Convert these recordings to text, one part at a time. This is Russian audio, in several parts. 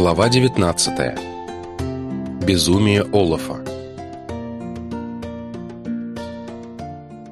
Глава 19. Безумие Олафа.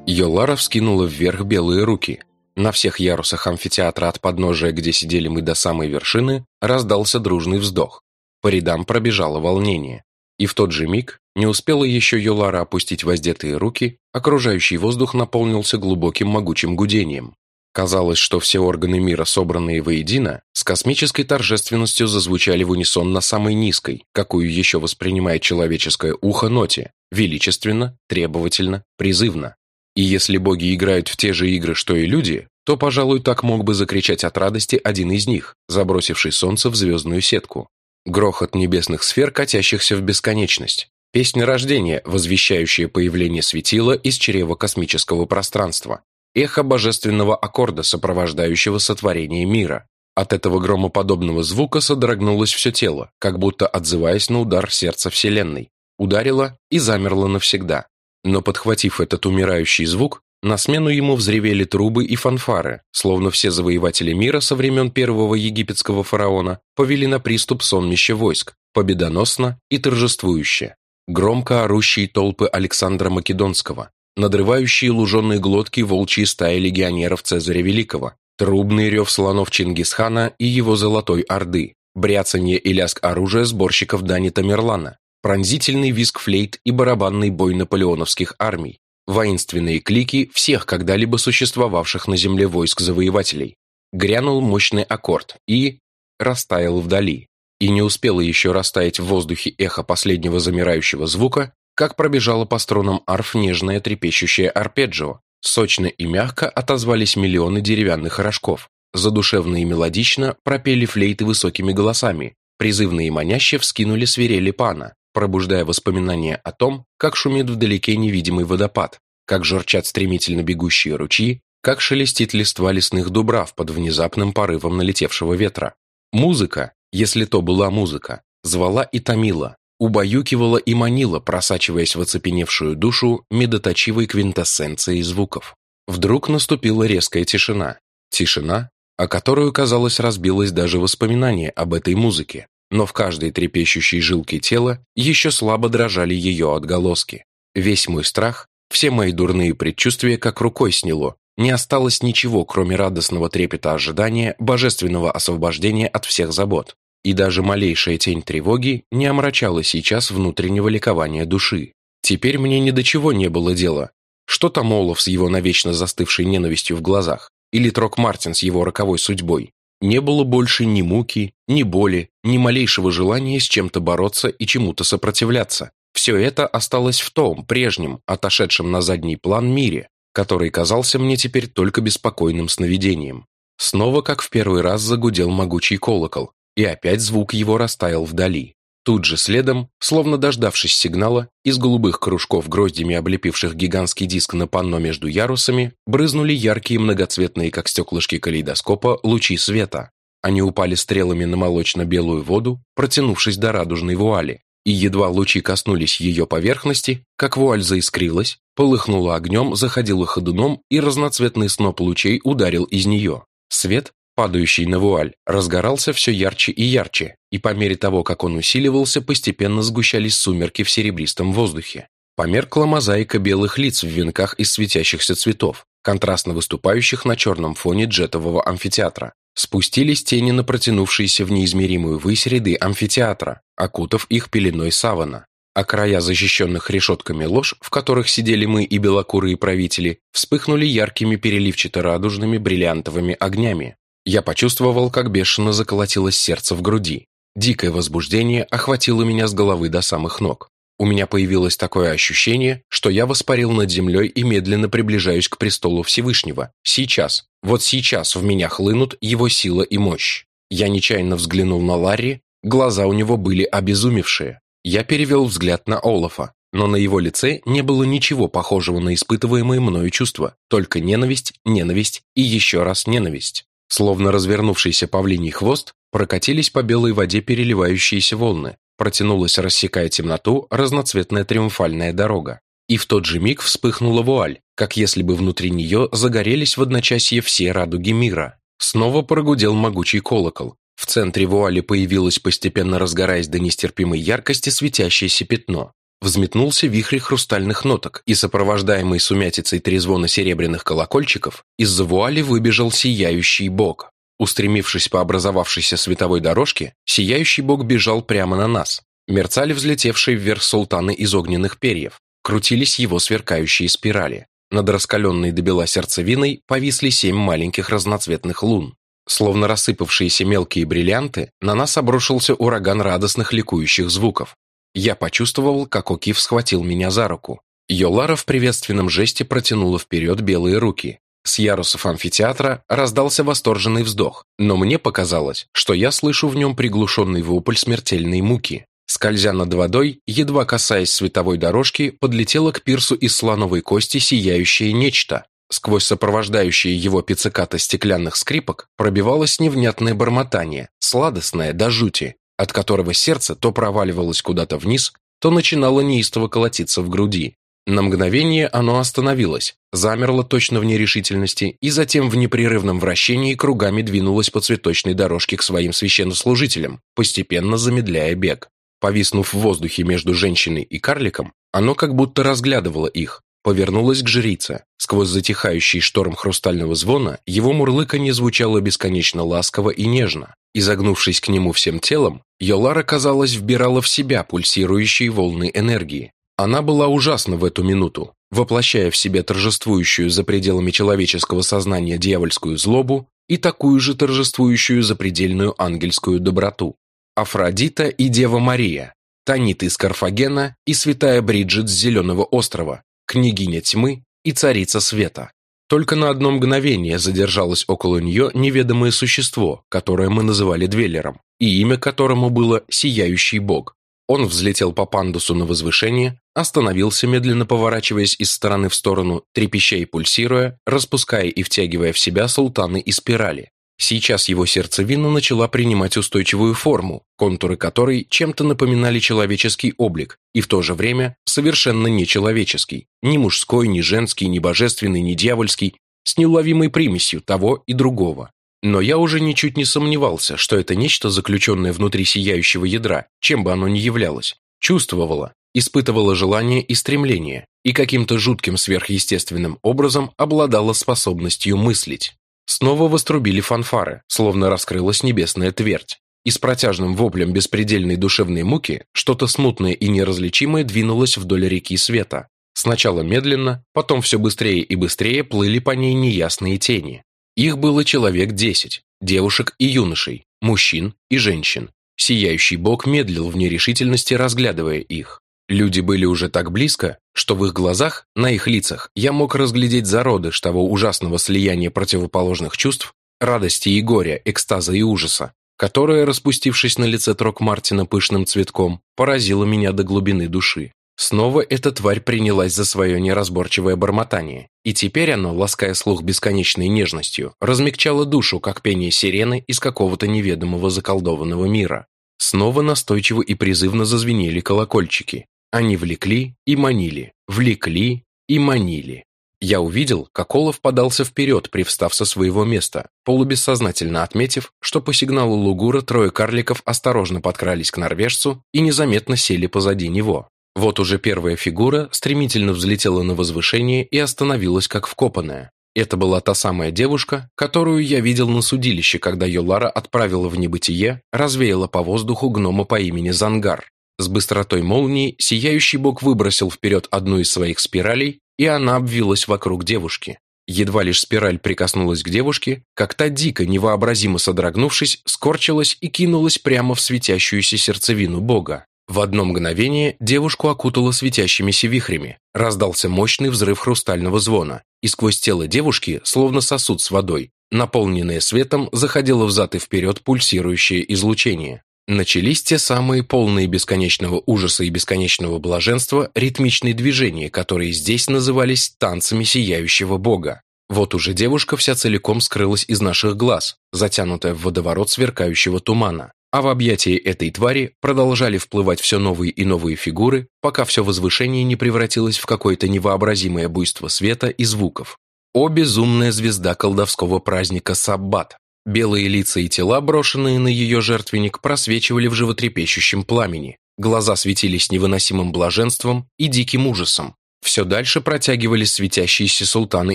Йолара вскинула вверх белые руки. На всех ярусах амфитеатра от подножия, где сидели мы до самой вершины, раздался дружный вздох. По рядам пробежало волнение. И в тот же миг не успела еще Йолара опустить воздетые руки, окружающий воздух наполнился глубоким могучим гудением. Казалось, что все органы мира, собранные воедино, с космической торжественностью зазвучали в унисон на самой низкой, какую еще воспринимает человеческое ухо ноте, величественно, требовательно, призывно. И если боги играют в те же игры, что и люди, то, пожалуй, так мог бы закричать от радости один из них, забросивший солнце в звездную сетку. Грохот небесных сфер, катящихся в бесконечность. Песня рождения, возвещающая появление светила из чрева космического пространства эхо божественного аккорда, сопровождающего сотворение мира. От этого громоподобного звука содрогнулось все тело, как будто отзываясь на удар сердца Вселенной. Ударило и замерло навсегда. Но подхватив этот умирающий звук, на смену ему взревели трубы и фанфары, словно все завоеватели мира со времен первого египетского фараона повели на приступ сонмище войск, победоносно и торжествующе. Громко орущие толпы Александра Македонского, надрывающие луженые глотки волчьи стаи легионеров Цезаря Великого, трубный рев слонов Чингисхана и его Золотой Орды, бряцанье и лязг оружия сборщиков Дани Тамерлана, пронзительный визг флейт и барабанный бой наполеоновских армий, воинственные клики всех когда-либо существовавших на земле войск завоевателей. Грянул мощный аккорд и... растаял вдали. И не успело еще растаять в воздухе эхо последнего замирающего звука, как пробежало по струнам арф нежное трепещущее арпеджио. Сочно и мягко отозвались миллионы деревянных рожков. Задушевно и мелодично пропели флейты высокими голосами. Призывно и маняще вскинули свирели пана, пробуждая воспоминания о том, как шумит вдалеке невидимый водопад, как журчат стремительно бегущие ручьи, как шелестит листва лесных дубрав под внезапным порывом налетевшего ветра. Музыка, если то была музыка, звала и томила, убаюкивала и манила, просачиваясь в оцепеневшую душу медоточивой квинтэссенцией звуков. Вдруг наступила резкая тишина. Тишина, о которую, казалось, разбилось даже воспоминание об этой музыке, но в каждой трепещущей жилке тела еще слабо дрожали ее отголоски. Весь мой страх, все мои дурные предчувствия как рукой сняло, не осталось ничего, кроме радостного трепета ожидания божественного освобождения от всех забот и даже малейшая тень тревоги не омрачала сейчас внутреннего ликования души. Теперь мне ни до чего не было дела. Что там Олаф с его навечно застывшей ненавистью в глазах? Или Трок Мартин с его роковой судьбой? Не было больше ни муки, ни боли, ни малейшего желания с чем-то бороться и чему-то сопротивляться. Все это осталось в том, прежнем, отошедшем на задний план мире, который казался мне теперь только беспокойным сновидением. Снова, как в первый раз, загудел могучий колокол, и опять звук его растаял вдали. Тут же следом, словно дождавшись сигнала, из голубых кружков гроздями облепивших гигантский диск на панно между ярусами, брызнули яркие многоцветные, как стеклышки калейдоскопа, лучи света. Они упали стрелами на молочно-белую воду, протянувшись до радужной вуали, и едва лучи коснулись ее поверхности, как вуаль заискрилась, полыхнула огнем, заходила ходуном, и разноцветный сноп лучей ударил из нее. Свет, падающий на вуаль, разгорался все ярче и ярче, и по мере того, как он усиливался, постепенно сгущались сумерки в серебристом воздухе. Померкла мозаика белых лиц в венках из светящихся цветов, контрастно выступающих на черном фоне джетового амфитеатра. Спустились тени на протянувшиеся в неизмеримую высь ряды амфитеатра, окутав их пеленой савана. А края защищенных решетками лож, в которых сидели мы и белокурые правители, вспыхнули яркими переливчато-радужными бриллиантовыми огнями. Я почувствовал, как бешено заколотилось сердце в груди. Дикое возбуждение охватило меня с головы до самых ног. У меня появилось такое ощущение, что я воспарил над землей и медленно приближаюсь к престолу Всевышнего. Сейчас, вот сейчас в меня хлынут его сила и мощь. Я нечаянно взглянул на Ларри, глаза у него были обезумевшие. Я перевел взгляд на Олафа, но на его лице не было ничего похожего на испытываемые мною чувства, только ненависть, ненависть и еще раз ненависть. Словно развернувшийся павлиний хвост, прокатились по белой воде переливающиеся волны, протянулась, рассекая темноту, разноцветная триумфальная дорога. И в тот же миг вспыхнула вуаль, как если бы внутри нее загорелись в одночасье все радуги мира. Снова прогудел могучий колокол, В центре вуали появилось постепенно разгораясь до нестерпимой яркости светящееся пятно. Взметнулся вихрь хрустальных ноток, и сопровождаемый сумятицей трезвона серебряных колокольчиков, из-за вуали выбежал сияющий бог. Устремившись по образовавшейся световой дорожке, сияющий бог бежал прямо на нас. Мерцали взлетевшие вверх султаны из огненных перьев, крутились его сверкающие спирали. Над раскаленной до бела сердцевиной повисли семь маленьких разноцветных лун. Словно рассыпавшиеся мелкие бриллианты, на нас обрушился ураган радостных ликующих звуков. Я почувствовал, как Окиф схватил меня за руку. Йолара в приветственном жесте протянула вперед белые руки. С ярусов амфитеатра раздался восторженный вздох, но мне показалось, что я слышу в нем приглушенный вопль смертельной муки. Скользя над водой, едва касаясь световой дорожки, подлетело к пирсу из слоновой кости сияющее нечто. Сквозь сопровождающие его пиццикаты стеклянных скрипок пробивалось невнятное бормотание, сладостное до жути, от которого сердце то проваливалось куда-то вниз, то начинало неистово колотиться в груди. На мгновение оно остановилось, замерло точно в нерешительности и затем в непрерывном вращении кругами двинулось по цветочной дорожке к своим священнослужителям, постепенно замедляя бег. Повиснув в воздухе между женщиной и карликом, оно как будто разглядывало их, повернулось к жрице. Сквозь затихающий шторм хрустального звона его мурлыканье звучало бесконечно ласково и нежно. Изогнувшись к нему всем телом, Йолара, казалось, вбирала в себя пульсирующие волны энергии. Она была ужасна в эту минуту, воплощая в себе торжествующую за пределами человеческого сознания дьявольскую злобу и такую же торжествующую запредельную ангельскую доброту. Афродита и Дева Мария, Танит из Карфагена и святая Бриджит с Зеленого острова, княгиня тьмы и царица света. Только на одно мгновение задержалось около нее неведомое существо, которое мы называли Двеллером, и имя которому было «Сияющий Бог». Он взлетел по пандусу на возвышение, остановился, медленно поворачиваясь из стороны в сторону, трепеща и пульсируя, распуская и втягивая в себя султаны и спирали. Сейчас его сердцевина начала принимать устойчивую форму, контуры которой чем-то напоминали человеческий облик, и в то же время совершенно нечеловеческий, ни мужской, ни женский, ни божественный, ни дьявольский, с неуловимой примесью того и другого. Но я уже ничуть не сомневался, что это нечто, заключенное внутри сияющего ядра, чем бы оно ни являлось, чувствовало, испытывало желание и стремление, и каким-то жутким сверхъестественным образом обладало способностью мыслить. Снова вострубили фанфары, словно раскрылась небесная твердь. И с протяжным воплем беспредельной душевной муки что-то смутное и неразличимое двинулось вдоль реки света. Сначала медленно, потом все быстрее и быстрее плыли по ней неясные тени. Их было человек десять, девушек и юношей, мужчин и женщин. Сияющий бог медлил в нерешительности, разглядывая их. Люди были уже так близко, что в их глазах, на их лицах, я мог разглядеть зародыш того ужасного слияния противоположных чувств, радости и горя, экстаза и ужаса, которое, распустившись на лице Трок Мартина пышным цветком, поразило меня до глубины души. Снова эта тварь принялась за свое неразборчивое бормотание, и теперь оно, лаская слух бесконечной нежностью, размягчало душу, как пение сирены из какого-то неведомого заколдованного мира. Снова настойчиво и призывно зазвенели колокольчики, они влекли и манили, влекли и манили. Я увидел, как Олаф подался вперед, привстав со своего места, полубессознательно отметив, что по сигналу Лугура трое карликов осторожно подкрались к норвежцу и незаметно сели позади него. Вот уже первая фигура стремительно взлетела на возвышение и остановилась как вкопанная. Это была та самая девушка, которую я видел на судилище, когда Йолара отправила в небытие, развеяла по воздуху гнома по имени Зангар. С быстротой молнии сияющий бог выбросил вперед одну из своих спиралей, и она обвилась вокруг девушки. Едва лишь спираль прикоснулась к девушке, как та дико, невообразимо содрогнувшись, скорчилась и кинулась прямо в светящуюся сердцевину бога. В одно мгновение девушку окутало светящимися вихрями, раздался мощный взрыв хрустального звона, и сквозь тело девушки, словно сосуд с водой, наполненное светом, заходило взад и вперед пульсирующее излучение. Начались те самые полные бесконечного ужаса и бесконечного блаженства ритмичные движения, которые здесь назывались танцами сияющего бога. Вот уже девушка вся целиком скрылась из наших глаз, затянутая в водоворот сверкающего тумана. А в объятии этой твари продолжали вплывать все новые и новые фигуры, пока все возвышение не превратилось в какое-то невообразимое буйство света и звуков. О безумная звезда колдовского праздника Саббат! Белые лица и тела, брошенные на ее жертвенник, просвечивали в животрепещущем пламени. Глаза светились невыносимым блаженством и диким ужасом. Все дальше протягивались светящиеся султаны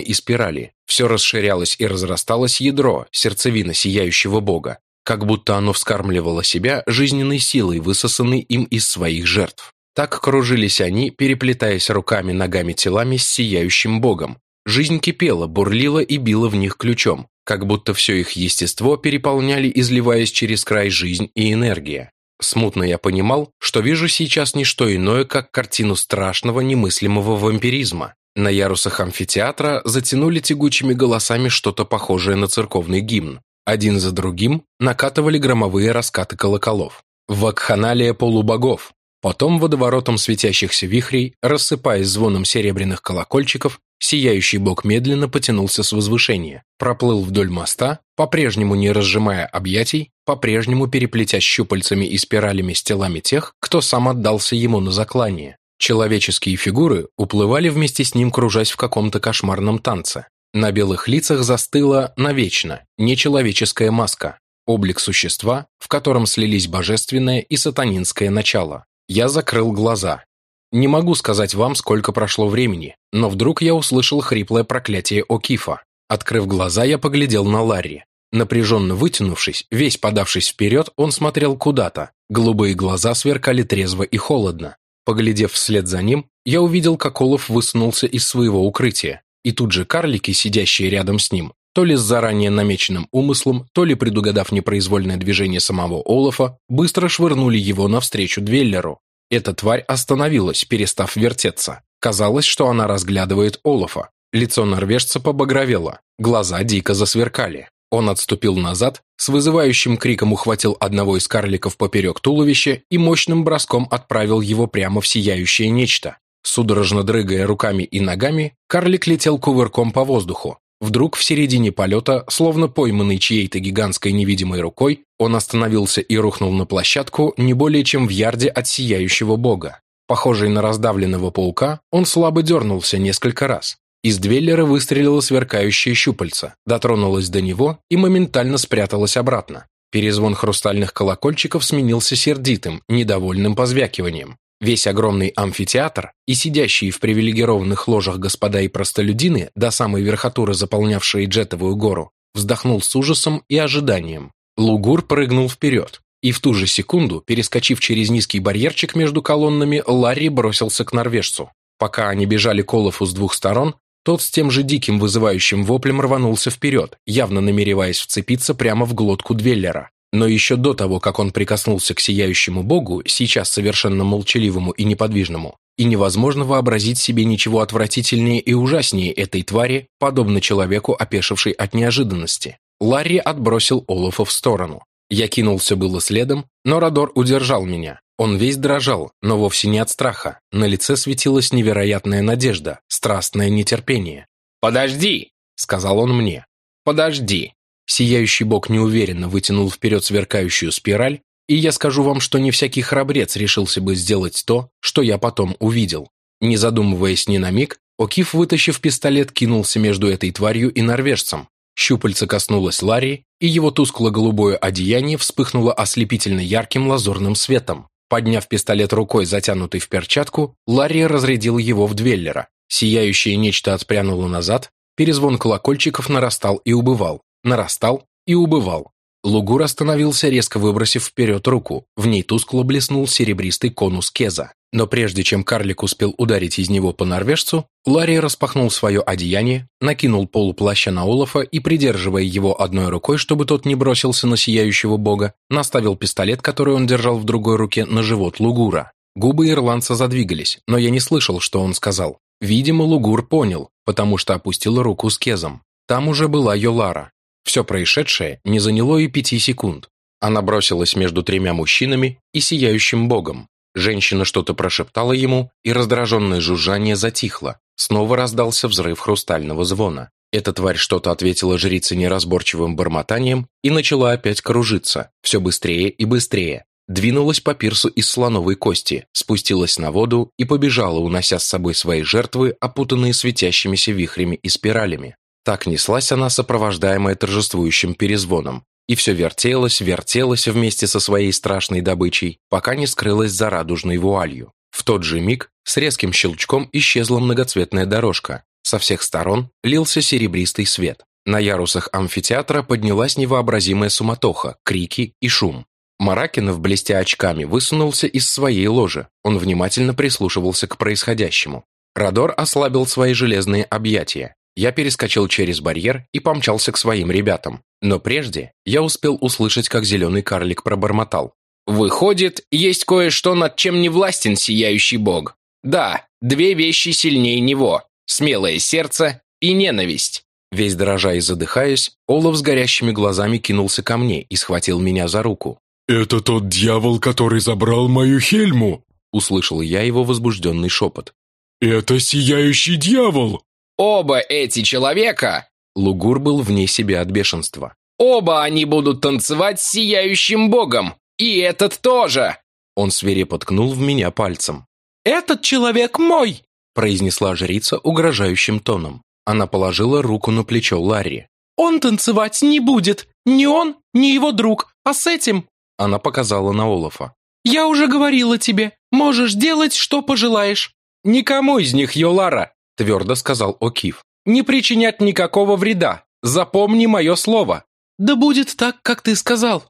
и спирали. Все расширялось и разрасталось ядро, сердцевина сияющего бога, как будто оно вскармливало себя жизненной силой, высосанной им из своих жертв. Так кружились они, переплетаясь руками, ногами, телами с сияющим богом. Жизнь кипела, бурлила и била в них ключом, как будто все их естество переполняли, изливаясь через край жизнь и энергия. Смутно я понимал, что вижу сейчас не что иное, как картину страшного немыслимого вампиризма. На ярусах амфитеатра затянули тягучими голосами что-то похожее на церковный гимн. Один за другим накатывали громовые раскаты колоколов. Вакханалия полубогов. Потом водоворотом светящихся вихрей, рассыпаясь звоном серебряных колокольчиков, сияющий бог медленно потянулся с возвышения, проплыл вдоль моста, по-прежнему не разжимая объятий, по-прежнему переплетя щупальцами и спиралями с телами тех, кто сам отдался ему на заклание. Человеческие фигуры уплывали вместе с ним, кружась в каком-то кошмарном танце. На белых лицах застыла навечно нечеловеческая маска, облик существа, в котором слились божественное и сатанинское начало. Я закрыл глаза. Не могу сказать вам, сколько прошло времени, но вдруг я услышал хриплое проклятие О'Кифа. Открыв глаза, я поглядел на Ларри. Напряженно вытянувшись, весь подавшись вперед, он смотрел куда-то. Голубые глаза сверкали трезво и холодно. Поглядев вслед за ним, я увидел, как Олаф высунулся из своего укрытия. И тут же карлики, сидящие рядом с ним, то ли с заранее намеченным умыслом, то ли предугадав непроизвольное движение самого Олафа, быстро швырнули его навстречу Двеллеру. Эта тварь остановилась, перестав вертеться. Казалось, что она разглядывает Олафа. Лицо норвежца побагровело, глаза дико засверкали. Он отступил назад, с вызывающим криком ухватил одного из карликов поперек туловища и мощным броском отправил его прямо в сияющее нечто. Судорожно дрыгая руками и ногами, карлик летел кувырком по воздуху. Вдруг в середине полета, словно пойманный чьей-то гигантской невидимой рукой, он остановился и рухнул на площадку не более чем в ярде от сияющего бога. Похожий на раздавленного паука, он слабо дернулся несколько раз. Из Двеллера выстрелила сверкающее щупальце, дотронулась до него и моментально спряталась обратно. Перезвон хрустальных колокольчиков сменился сердитым, недовольным позвякиванием. Весь огромный амфитеатр и сидящие в привилегированных ложах господа и простолюдины, до самой верхотуры заполнявшие Джетовую гору, вздохнул с ужасом и ожиданием. Лугур прыгнул вперед, и в ту же секунду, перескочив через низкий барьерчик между колоннами, Ларри бросился к норвежцу. Пока они бежали к Олафу с двух сторон, тот с тем же диким вызывающим воплем рванулся вперед, явно намереваясь вцепиться прямо в глотку Двеллера. Но еще до того, как он прикоснулся к сияющему богу, сейчас совершенно молчаливому и неподвижному, и невозможно вообразить себе ничего отвратительнее и ужаснее этой твари, подобно человеку, опешившей от неожиданности. Ларри отбросил Олафа в сторону. Я кинулся было следом, но Родор удержал меня. Он весь дрожал, но вовсе не от страха. На лице светилась невероятная надежда, страстное нетерпение. «Подожди!» — сказал он мне. «Подожди!» Сияющий бог неуверенно вытянул вперед сверкающую спираль, и я скажу вам, что не всякий храбрец решился бы сделать то, что я потом увидел. Не задумываясь ни на миг, Окиф, вытащив пистолет, кинулся между этой тварью и норвежцем. Щупальце коснулось Ларри, и его тускло-голубое одеяние вспыхнуло ослепительно ярким лазурным светом. Подняв пистолет рукой, затянутой в перчатку, Ларри разрядил его в Двеллера. Сияющее нечто отпрянуло назад, перезвон колокольчиков нарастал и убывал нарастал и убывал. Лугур остановился, резко выбросив вперед руку. В ней тускло блеснул серебристый конус кеза. Но прежде чем карлик успел ударить из него по норвежцу, Ларри распахнул свое одеяние, накинул полуплаща на Олафа и, придерживая его одной рукой, чтобы тот не бросился на сияющего бога, наставил пистолет, который он держал в другой руке, на живот Лугура. Губы ирландца задвигались, но я не слышал, что он сказал. Видимо, Лугур понял, потому что опустил руку с кезом. Там уже была Йолара. Все происшедшее не заняло и пяти секунд. Она бросилась между тремя мужчинами и сияющим богом. Женщина что-то прошептала ему, и раздраженное жужжание затихло. Снова раздался взрыв хрустального звона. Эта тварь что-то ответила жрице неразборчивым бормотанием и начала опять кружиться, все быстрее и быстрее. Двинулась по пирсу из слоновой кости, спустилась на воду и побежала, унося с собой свои жертвы, опутанные светящимися вихрями и спиралями. Так неслась она, сопровождаемая торжествующим перезвоном, и все вертелось, вертелось вместе со своей страшной добычей, пока не скрылась за радужной вуалью. В тот же миг с резким щелчком исчезла многоцветная дорожка. Со всех сторон лился серебристый свет. На ярусах амфитеатра поднялась невообразимая суматоха, крики и шум. Маракинов, блестя очками, высунулся из своей ложи. Он внимательно прислушивался к происходящему. Радор ослабил свои железные объятия. Я перескочил через барьер и помчался к своим ребятам. Но прежде я успел услышать, как зеленый карлик пробормотал. «Выходит, есть кое-что, над чем не властен сияющий бог. Да, две вещи сильнее него. Смелое сердце и ненависть». Весь дрожа и задыхаясь, Олаф с горящими глазами кинулся ко мне и схватил меня за руку. «Это тот дьявол, который забрал мою Хельму!» Услышал я его возбужденный шепот. «Это сияющий дьявол!» Оба эти человека...» Лугур был вне себя от бешенства. «Оба они будут танцевать с сияющим богом! И этот тоже!» Он свирепо ткнул в меня пальцем. «Этот человек мой!» произнесла жрица угрожающим тоном. Она положила руку на плечо Ларри. «Он танцевать не будет! Ни он, ни его друг, а с этим...» Она показала на Олафа. «Я уже говорила тебе, можешь делать, что пожелаешь». «Никому из них, Йолара!» Твердо сказал Окиф. «Не причинять никакого вреда. Запомни мое слово». «Да будет так, как ты сказал»,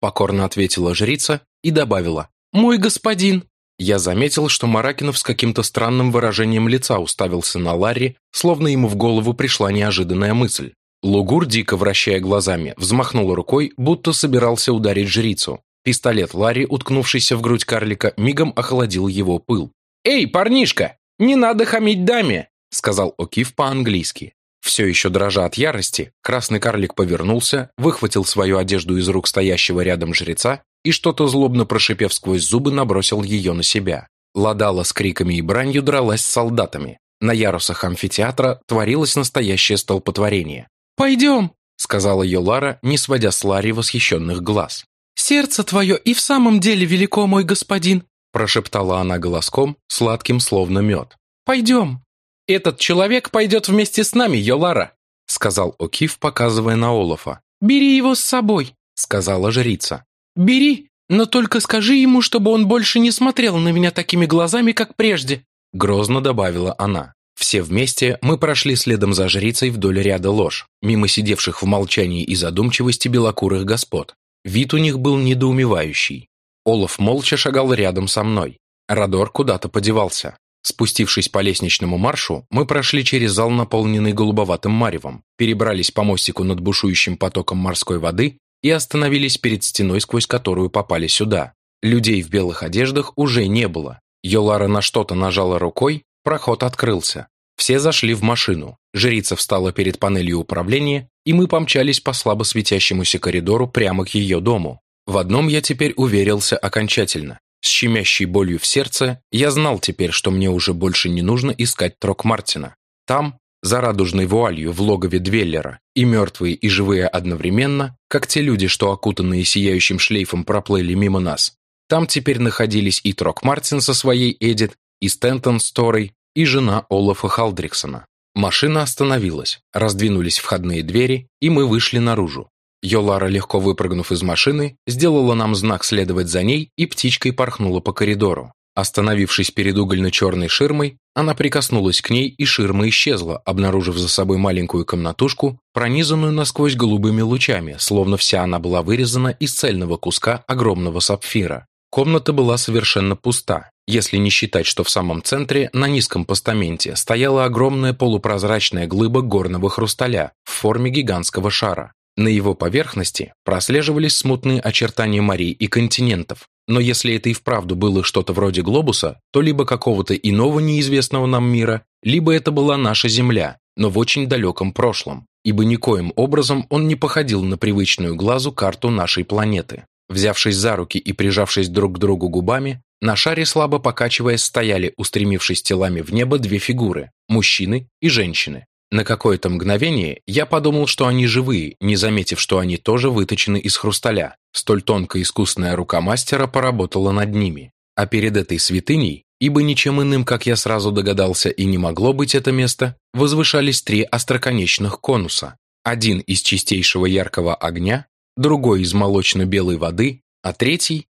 покорно ответила жрица и добавила. «Мой господин». Я заметил, что Маракинов с каким-то странным выражением лица уставился на Ларри, словно ему в голову пришла неожиданная мысль. Лугур, дико вращая глазами, взмахнул рукой, будто собирался ударить жрицу. Пистолет Ларри, уткнувшийся в грудь карлика, мигом охладил его пыл. «Эй, парнишка, не надо хамить даме!» — сказал Окиф по-английски. Все еще дрожа от ярости, красный карлик повернулся, выхватил свою одежду из рук стоящего рядом жреца и что-то злобно прошипев сквозь зубы набросил ее на себя. Ладала с криками и бранью дралась с солдатами. На ярусах амфитеатра творилось настоящее столпотворение. «Пойдем», — сказала ее Лара, не сводя с Ларри восхищенных глаз. «Сердце твое и в самом деле велико, мой господин», — прошептала она голоском, сладким словно мед. «Пойдем». «Этот человек пойдет вместе с нами, Йолара», — сказал Окиф, показывая на Олафа. «Бери его с собой», — сказала жрица. «Бери, но только скажи ему, чтобы он больше не смотрел на меня такими глазами, как прежде», — грозно добавила она. Все вместе мы прошли следом за жрицей вдоль ряда лож, мимо сидевших в молчании и задумчивости белокурых господ. Вид у них был недоумевающий. Олаф молча шагал рядом со мной. Радор куда-то подевался. Спустившись по лестничному маршу, мы прошли через зал, наполненный голубоватым маревом, перебрались по мостику над бушующим потоком морской воды и остановились перед стеной, сквозь которую попали сюда. Людей в белых одеждах уже не было. Йолара на что-то нажала рукой, проход открылся. Все зашли в машину. Жрица встала перед панелью управления, и мы помчались по слабо светящемуся коридору прямо к ее дому. В одном я теперь уверился окончательно. С щемящей болью в сердце я знал теперь, что мне уже больше не нужно искать Трок Мартина. Там, за радужной вуалью в логове Двеллера, и мертвые, и живые одновременно, как те люди, что окутанные сияющим шлейфом проплыли мимо нас. Там теперь находились и Трок Мартин со своей Эдит, и Стентон с Торой, и жена Олафа Халдриксона. Машина остановилась, раздвинулись входные двери, и мы вышли наружу. Йолара, легко выпрыгнув из машины, сделала нам знак следовать за ней и птичкой порхнула по коридору. Остановившись перед угольно-черной ширмой, она прикоснулась к ней, и ширма исчезла, обнаружив за собой маленькую комнатушку, пронизанную насквозь голубыми лучами, словно вся она была вырезана из цельного куска огромного сапфира. Комната была совершенно пуста, если не считать, что в самом центре, на низком постаменте, стояла огромная полупрозрачная глыба горного хрусталя в форме гигантского шара. На его поверхности прослеживались смутные очертания морей и континентов, но если это и вправду было что-то вроде глобуса, то либо какого-то иного неизвестного нам мира, либо это была наша Земля, но в очень далеком прошлом, ибо никоим образом он не походил на привычную глазу карту нашей планеты. Взявшись за руки и прижавшись друг к другу губами, на шаре слабо покачиваясь стояли, устремившись телами в небо, две фигуры – мужчины и женщины. На какое-то мгновение я подумал, что они живые, не заметив, что они тоже выточены из хрусталя. Столь тонко искусная рука мастера поработала над ними. А перед этой святыней ибо ничем иным, как я сразу догадался, и не могло быть это место, возвышались три остроконечных конуса. Один из чистейшего яркого огня, другой из молочно-белой воды, а третий...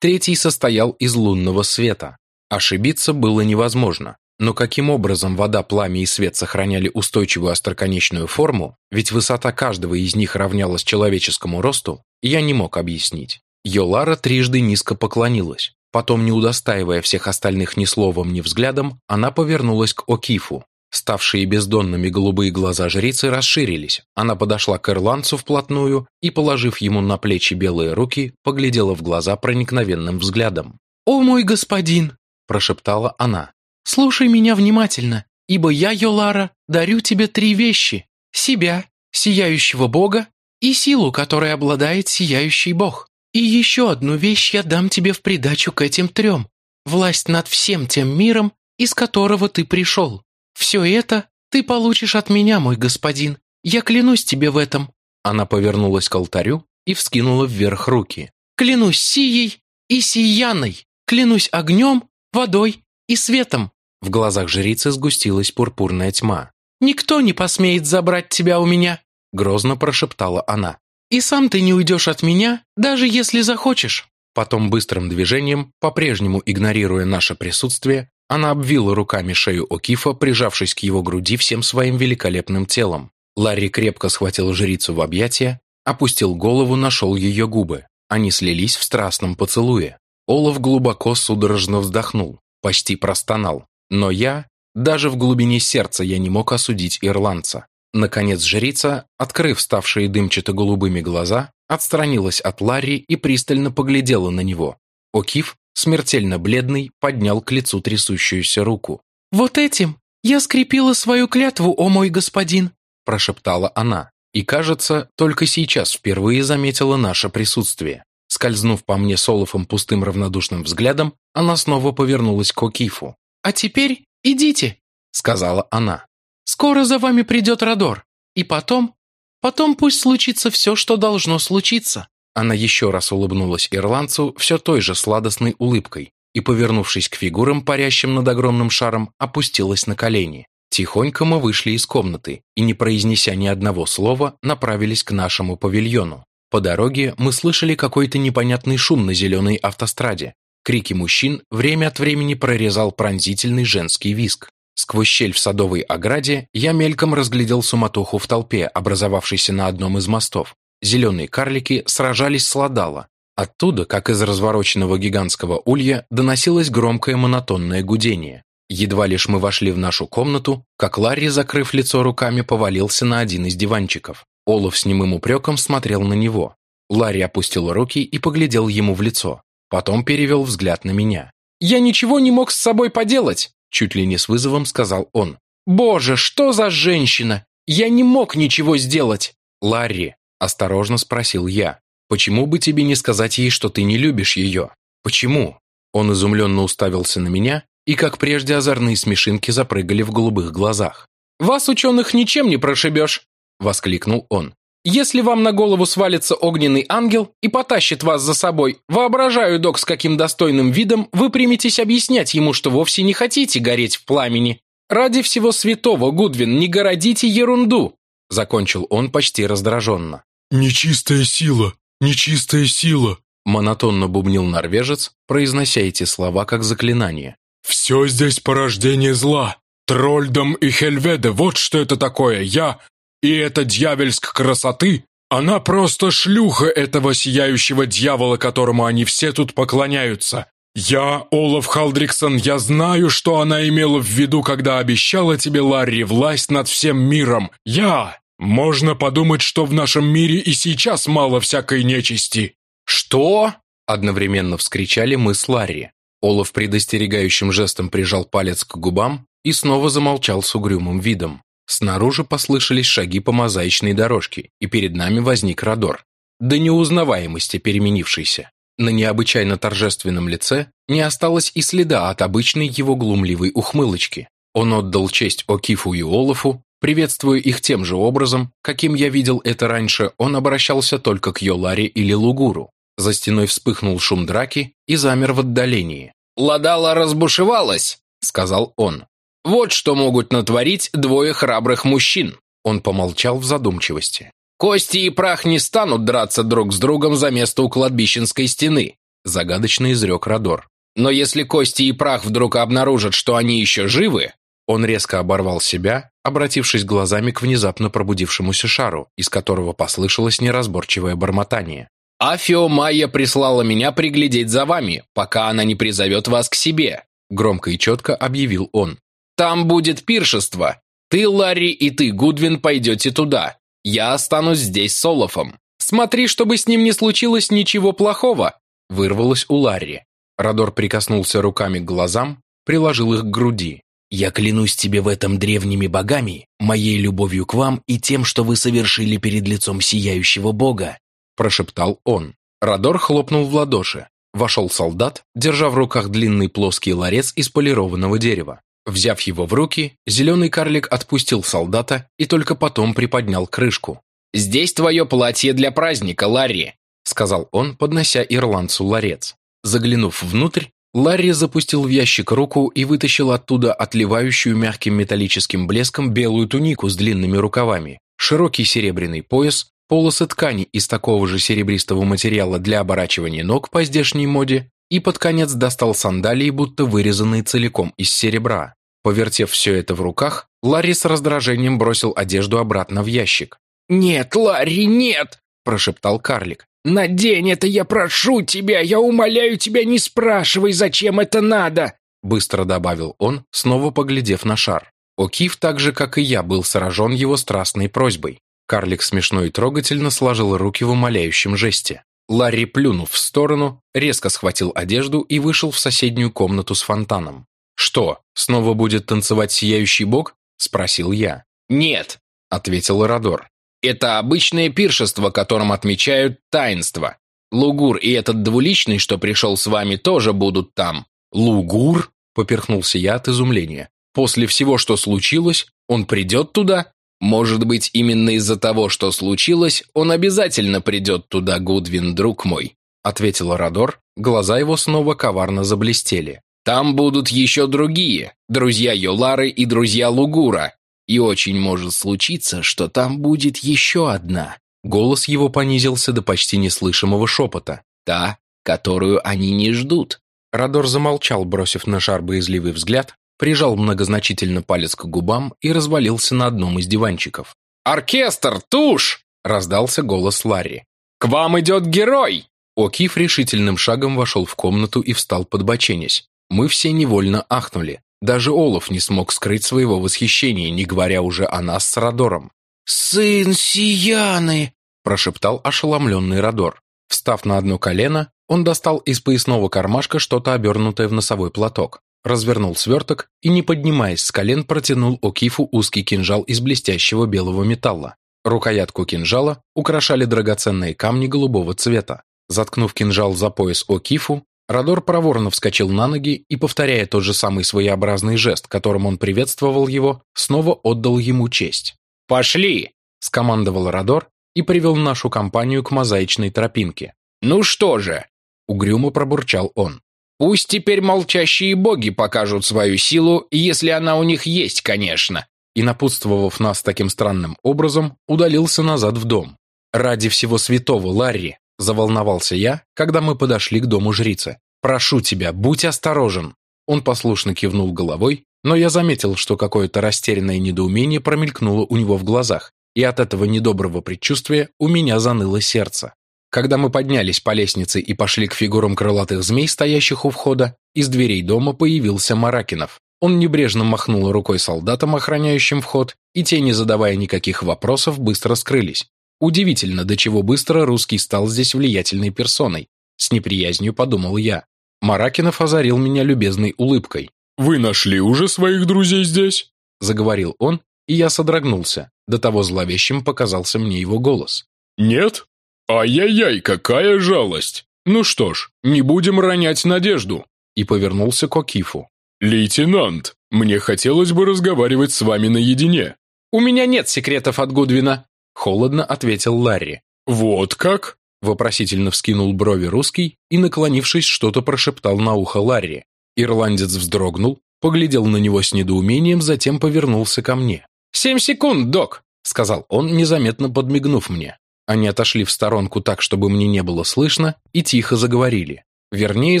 Третий состоял из лунного света. Ошибиться было невозможно. Но каким образом вода, пламя и свет сохраняли устойчивую остроконечную форму, ведь высота каждого из них равнялась человеческому росту, я не мог объяснить. Йолара трижды низко поклонилась. Потом, не удостаивая всех остальных ни словом, ни взглядом, она повернулась к Окифу. Ставшие бездонными голубые глаза жрицы расширились. Она подошла к ирландцу вплотную и, положив ему на плечи белые руки, поглядела в глаза проникновенным взглядом. «О мой господин!» – прошептала она. «Слушай меня внимательно, ибо я, Йолара, дарю тебе три вещи. Себя, сияющего бога, и силу, которой обладает сияющий бог. И еще одну вещь я дам тебе в придачу к этим трем. Власть над всем тем миром, из которого ты пришел. Все это ты получишь от меня, мой господин. Я клянусь тебе в этом». Она повернулась к алтарю и вскинула вверх руки. «Клянусь сией и сияной. Клянусь огнем, водой и светом». В глазах жрицы сгустилась пурпурная тьма. «Никто не посмеет забрать тебя у меня», — грозно прошептала она. И сам ты не уйдешь от меня, даже если захочешь». Потом быстрым движением, по-прежнему игнорируя наше присутствие, она обвила руками шею Окифа, прижавшись к его груди всем своим великолепным телом. Ларри крепко схватил жрицу в объятия, опустил голову, нашел ее губы. Они слились в страстном поцелуе. Олаф глубоко судорожно вздохнул, почти простонал. Но я, даже в глубине сердца я не мог осудить ирландца. Наконец жрица, открыв ставшие дымчато-голубыми глаза, отстранилась от Ларри и пристально поглядела на него. Окиф, смертельно бледный, поднял к лицу трясущуюся руку. «Вот этим я скрепила свою клятву, о мой господин!» прошептала она. И, кажется, только сейчас впервые заметила наше присутствие. Скользнув по мне Солофом пустым равнодушным взглядом, она снова повернулась к Окифу. «А теперь идите», — сказала она. Скоро за вами придет Родор. И потом... Потом пусть случится все, что должно случиться». Она еще раз улыбнулась ирландцу все той же сладостной улыбкой и, повернувшись к фигурам, парящим над огромным шаром, опустилась на колени. Тихонько мы вышли из комнаты и, не произнеся ни одного слова, направились к нашему павильону. По дороге мы слышали какой-то непонятный шум на зеленой автостраде. Крики мужчин время от времени прорезал пронзительный женский визг. Сквозь щель в садовой ограде я мельком разглядел суматоху в толпе, образовавшейся на одном из мостов. Зеленые карлики сражались с ладала. Оттуда, как из развороченного гигантского улья, доносилось громкое монотонное гудение. Едва лишь мы вошли в нашу комнату, как Ларри, закрыв лицо руками, повалился на один из диванчиков. Олаф с немым упреком смотрел на него. Ларри опустил руки и поглядел ему в лицо. Потом перевел взгляд на меня. «Я ничего не мог с собой поделать!» Чуть ли не с вызовом сказал он. «Боже, что за женщина! Я не мог ничего сделать!» «Ларри», – осторожно спросил я, «почему бы тебе не сказать ей, что ты не любишь ее? Почему?» Он изумленно уставился на меня, и, как прежде, озорные смешинки запрыгали в голубых глазах. «Вас, ученых, ничем не прошибешь!» – воскликнул он. Если вам на голову свалится огненный ангел и потащит вас за собой, воображаю, док, с каким достойным видом вы приметесь объяснять ему, что вовсе не хотите гореть в пламени. Ради всего святого, Гудвин, не городите ерунду!» Закончил он почти раздраженно. «Нечистая сила! Нечистая сила!» Монотонно бубнил норвежец, произнося эти слова как заклинание. «Все здесь порождение зла! Трольдом и Хельведе, вот что это такое! Я и эта дьявельск красоты, она просто шлюха этого сияющего дьявола, которому они все тут поклоняются. Я, Олаф Халдриксон, я знаю, что она имела в виду, когда обещала тебе, Ларри, власть над всем миром. Я! Можно подумать, что в нашем мире и сейчас мало всякой нечисти. Что? Одновременно вскричали мы с Ларри. Олаф предостерегающим жестом прижал палец к губам и снова замолчал с угрюмым видом. Снаружи послышались шаги по мозаичной дорожке, и перед нами возник Родор, до неузнаваемости переменившийся. На необычайно торжественном лице не осталось и следа от обычной его глумливой ухмылочки. Он отдал честь Окифу и Олафу, приветствуя их тем же образом, каким я видел это раньше, он обращался только к Йоларе или Лугуру. За стеной вспыхнул шум драки и замер в отдалении. Ладала разбушевалась», — сказал он. «Вот что могут натворить двое храбрых мужчин». Он помолчал в задумчивости. «Кости и прах не станут драться друг с другом за место у кладбищенской стены», — загадочно изрек Родор. «Но если Кости и прах вдруг обнаружат, что они еще живы...» Он резко оборвал себя, обратившись глазами к внезапно пробудившемуся шару, из которого послышалось неразборчивое бормотание. «Афио Майя прислала меня приглядеть за вами, пока она не призовет вас к себе», громко и четко объявил он. «Там будет пиршество. Ты, Ларри, и ты, Гудвин, пойдете туда. Я останусь здесь с Олафом. Смотри, чтобы с ним не случилось ничего плохого», вырвалось у Ларри. Радор прикоснулся руками к глазам, приложил их к груди. «Я клянусь тебе в этом древними богами, моей любовью к вам и тем, что вы совершили перед лицом сияющего бога, прошептал он. Радор хлопнул в ладоши. Вошел солдат, держа в руках длинный плоский ларец из полированного дерева. Взяв его в руки, зеленый карлик отпустил солдата и только потом приподнял крышку. «Здесь твое платье для праздника, Ларри», сказал он, поднося ирландцу ларец. Заглянув внутрь, Ларри запустил в ящик руку и вытащил оттуда отливающую мягким металлическим блеском белую тунику с длинными рукавами, широкий серебряный пояс, полосы ткани из такого же серебристого материала для оборачивания ног по здешней моде и под конец достал сандалии, будто вырезанные целиком из серебра. Повертев все это в руках, Ларри с раздражением бросил одежду обратно в ящик. «Нет, Ларри, нет!» – прошептал карлик. «Надень это, я прошу тебя! Я умоляю тебя, не спрашивай, зачем это надо!» Быстро добавил он, снова поглядев на шар. Окиф, так же, как и я, был сражен его страстной просьбой. Карлик смешно и трогательно сложил руки в умоляющем жесте. Ларри, плюнув в сторону, резко схватил одежду и вышел в соседнюю комнату с фонтаном. «Что, снова будет танцевать сияющий бог?» – спросил я. «Нет», – ответил Родор. «Это обычное пиршество, которым отмечают таинство. Лугур и этот двуличный, что пришел с вами, тоже будут там». «Лугур?» – поперхнулся я от изумления. «После всего, что случилось, он придет туда?» Может быть, именно из-за того, что случилось, он обязательно придет туда, Гудвин, друг мой», — ответил Радор. Глаза его снова коварно заблестели. «Там будут еще другие, друзья Йолары и друзья Лугура. И очень может случиться, что там будет еще одна». Голос его понизился до почти неслышимого шепота. «Та, которую они не ждут». Радор замолчал, бросив на шар боязливый взгляд, прижал многозначительно палец к губам и развалился на одном из диванчиков. «Оркестр, тушь!» – раздался голос Ларри. «К вам идет герой!» Окиф решительным шагом вошел в комнату и встал подбоченясь. Мы все невольно ахнули. Даже Олаф не смог скрыть своего восхищения, не говоря уже о нас с Радором. «Сын Сияны!» – прошептал ошеломленный Радор. Встав на одно колено, он достал из поясного кармашка что-то обернутое в носовой платок развернул сверток и, не поднимаясь с колен, протянул Окифу узкий кинжал из блестящего белого металла. Рукоятку кинжала украшали драгоценные камни голубого цвета. Заткнув кинжал за пояс Окифу, Радор проворно вскочил на ноги и, повторяя тот же самый своеобразный жест, которым он приветствовал его, снова отдал ему честь. «Пошли!» – скомандовал Радор и привел нашу компанию к мозаичной тропинке. «Ну что же?» – угрюмо пробурчал он. Пусть теперь молчащие боги покажут свою силу, если она у них есть, конечно. И напутствовав нас таким странным образом, удалился назад в дом. Ради всего святого, Ларри, заволновался я, когда мы подошли к дому жрицы. Прошу тебя, будь осторожен. Он послушно кивнул головой, но я заметил, что какое-то растерянное недоумение промелькнуло у него в глазах, и от этого недоброго предчувствия у меня заныло сердце. Когда мы поднялись по лестнице и пошли к фигурам крылатых змей, стоящих у входа, из дверей дома появился Маракинов. Он небрежно махнул рукой солдатам, охраняющим вход, и те, не задавая никаких вопросов, быстро скрылись. Удивительно, до чего быстро русский стал здесь влиятельной персоной. С неприязнью подумал я. Маракинов озарил меня любезной улыбкой. «Вы нашли уже своих друзей здесь?» Заговорил он, и я содрогнулся. До того зловещим показался мне его голос. «Нет? «Ай-яй-яй, какая жалость! Ну что ж, не будем ронять надежду!» И повернулся к Окифу. «Лейтенант, мне хотелось бы разговаривать с вами наедине». «У меня нет секретов от Гудвина», — холодно ответил Ларри. «Вот как?» — вопросительно вскинул брови русский и, наклонившись, что-то прошептал на ухо Ларри. Ирландец вздрогнул, поглядел на него с недоумением, затем повернулся ко мне. «Семь секунд, док!» — сказал он, незаметно подмигнув мне. Они отошли в сторонку так, чтобы мне не было слышно, и тихо заговорили. Вернее,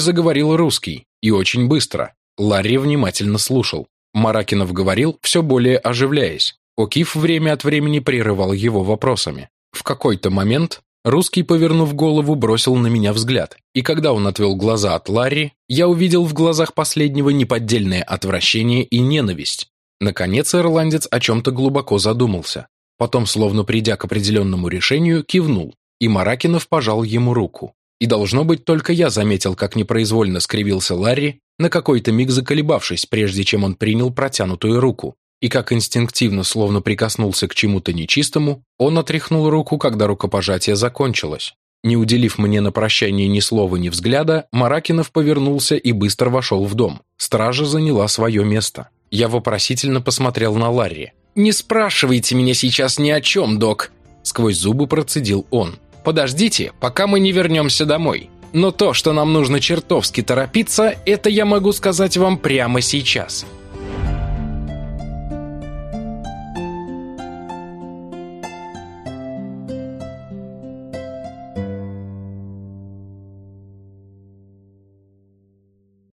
заговорил русский, и очень быстро. Ларри внимательно слушал. Маракинов говорил, все более оживляясь. Окиф время от времени прерывал его вопросами. В какой-то момент русский, повернув голову, бросил на меня взгляд, и когда он отвел глаза от Ларри, я увидел в глазах последнего неподдельное отвращение и ненависть. Наконец ирландец о чем-то глубоко задумался. Потом, словно придя к определенному решению, кивнул, и Маракинов пожал ему руку. И должно быть, только я заметил, как непроизвольно скривился Ларри, на какой-то миг заколебавшись, прежде чем он принял протянутую руку. И как инстинктивно, словно прикоснулся к чему-то нечистому, он отряхнул руку, когда рукопожатие закончилось. Не уделив мне на прощание ни слова, ни взгляда, Маракинов повернулся и быстро вошел в дом. Стража заняла свое место. Я вопросительно посмотрел на Ларри. «Не спрашивайте меня сейчас ни о чем, док!» Сквозь зубы процедил он. «Подождите, пока мы не вернемся домой. Но то, что нам нужно чертовски торопиться, это я могу сказать вам прямо сейчас.